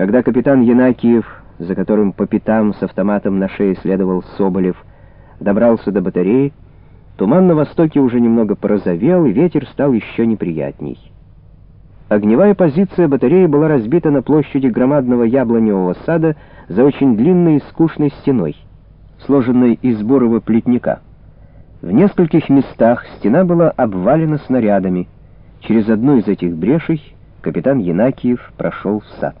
Когда капитан Янакиев, за которым по пятам с автоматом на шее следовал Соболев, добрался до батареи, туман на востоке уже немного порозовел, и ветер стал еще неприятней. Огневая позиция батареи была разбита на площади громадного яблоневого сада за очень длинной и скучной стеной, сложенной из бурого плетника. В нескольких местах стена была обвалена снарядами. Через одну из этих брешей капитан Янакиев прошел в сад.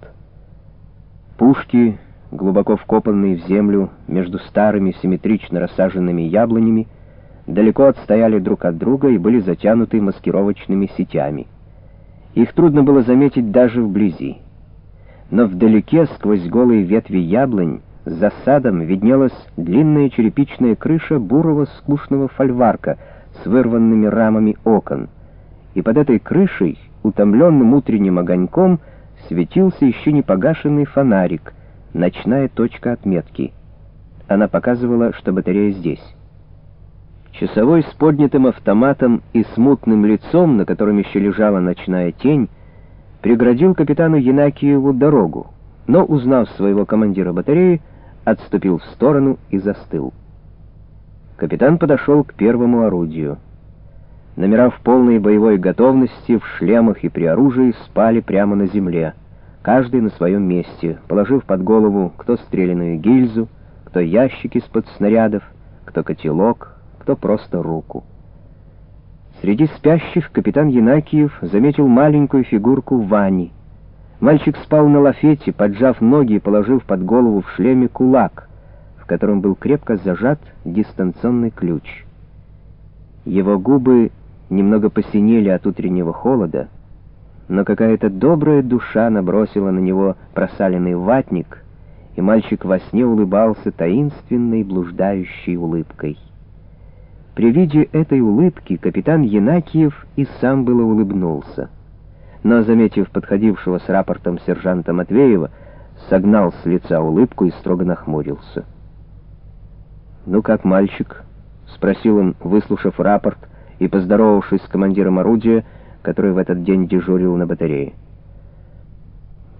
Пушки, глубоко вкопанные в землю между старыми симметрично рассаженными яблонями, далеко отстояли друг от друга и были затянуты маскировочными сетями. Их трудно было заметить даже вблизи. Но вдалеке, сквозь голые ветви яблонь, за садом виднелась длинная черепичная крыша бурого скучного фольварка с вырванными рамами окон. И под этой крышей, утомленным утренним огоньком, светился еще не погашенный фонарик, ночная точка отметки. Она показывала, что батарея здесь. Часовой с поднятым автоматом и смутным лицом, на котором еще лежала ночная тень, преградил капитану Янакиеву дорогу, но, узнав своего командира батареи, отступил в сторону и застыл. Капитан подошел к первому орудию. Номера в полной боевой готовности, в шлемах и при оружии спали прямо на земле, каждый на своем месте, положив под голову кто стреляную гильзу, кто ящик из-под снарядов, кто котелок, кто просто руку. Среди спящих капитан Янакиев заметил маленькую фигурку Вани — Мальчик спал на лафете, поджав ноги и положив под голову в шлеме кулак, в котором был крепко зажат дистанционный ключ. Его губы немного посинели от утреннего холода, но какая-то добрая душа набросила на него просаленный ватник, и мальчик во сне улыбался таинственной блуждающей улыбкой. При виде этой улыбки капитан Янакиев и сам было улыбнулся но, заметив подходившего с рапортом сержанта Матвеева, согнал с лица улыбку и строго нахмурился. «Ну как, мальчик?» — спросил он, выслушав рапорт и поздоровавшись с командиром орудия, который в этот день дежурил на батарее.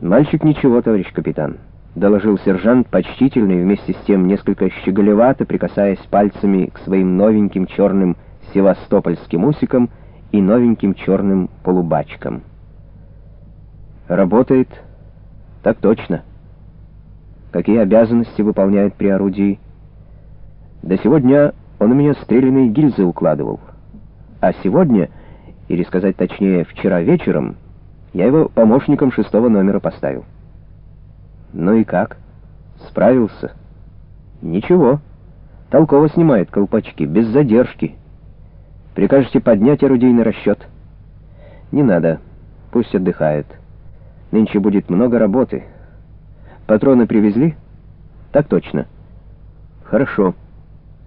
«Мальчик ничего, товарищ капитан», — доложил сержант, почтительно и вместе с тем несколько щеголевато, прикасаясь пальцами к своим новеньким черным севастопольским усикам и новеньким черным полубачкам. Работает? Так точно. Какие обязанности выполняет при орудии? До сегодня он у меня стрелянные гильзы укладывал. А сегодня, или сказать точнее, вчера вечером, я его помощником шестого номера поставил. Ну и как? Справился? Ничего. Толково снимает колпачки, без задержки. Прикажете поднять орудийный расчет? Не надо, пусть отдыхает. Нынче будет много работы. Патроны привезли? Так точно. Хорошо.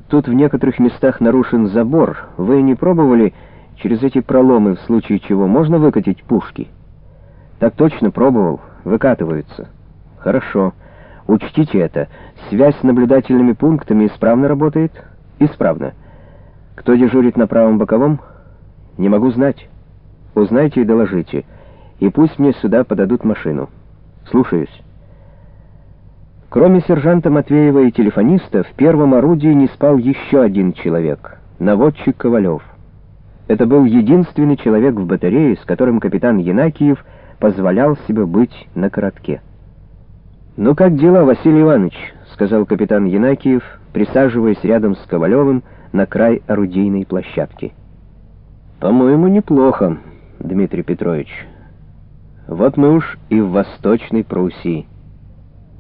Тут в некоторых местах нарушен забор. Вы не пробовали через эти проломы, в случае чего, можно выкатить пушки? Так точно пробовал. Выкатываются. Хорошо. Учтите это. Связь с наблюдательными пунктами исправно работает? Исправно. Кто дежурит на правом боковом? Не могу знать. Узнайте и доложите и пусть мне сюда подадут машину. Слушаюсь. Кроме сержанта Матвеева и телефониста, в первом орудии не спал еще один человек — наводчик Ковалев. Это был единственный человек в батарее, с которым капитан Янакиев позволял себе быть на коротке. «Ну как дела, Василий Иванович?» — сказал капитан Янакиев, присаживаясь рядом с Ковалевым на край орудийной площадки. «По-моему, неплохо, Дмитрий Петрович», вот мы уж и в Восточной Пруссии.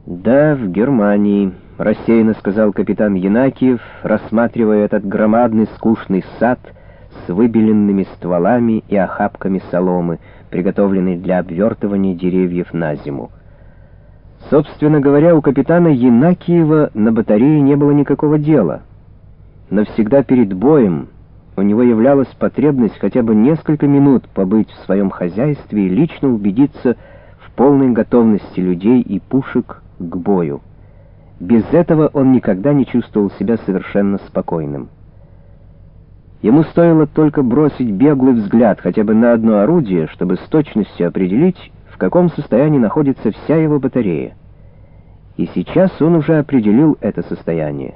Да, в Германии, рассеянно сказал капитан Янакиев, рассматривая этот громадный скучный сад с выбеленными стволами и охапками соломы, приготовленной для обвертывания деревьев на зиму. Собственно говоря, у капитана Янакиева на батарее не было никакого дела. Но всегда перед боем у него являлась потребность хотя бы несколько минут побыть в своем хозяйстве и лично убедиться в полной готовности людей и пушек к бою. Без этого он никогда не чувствовал себя совершенно спокойным. Ему стоило только бросить беглый взгляд хотя бы на одно орудие, чтобы с точностью определить, в каком состоянии находится вся его батарея. И сейчас он уже определил это состояние.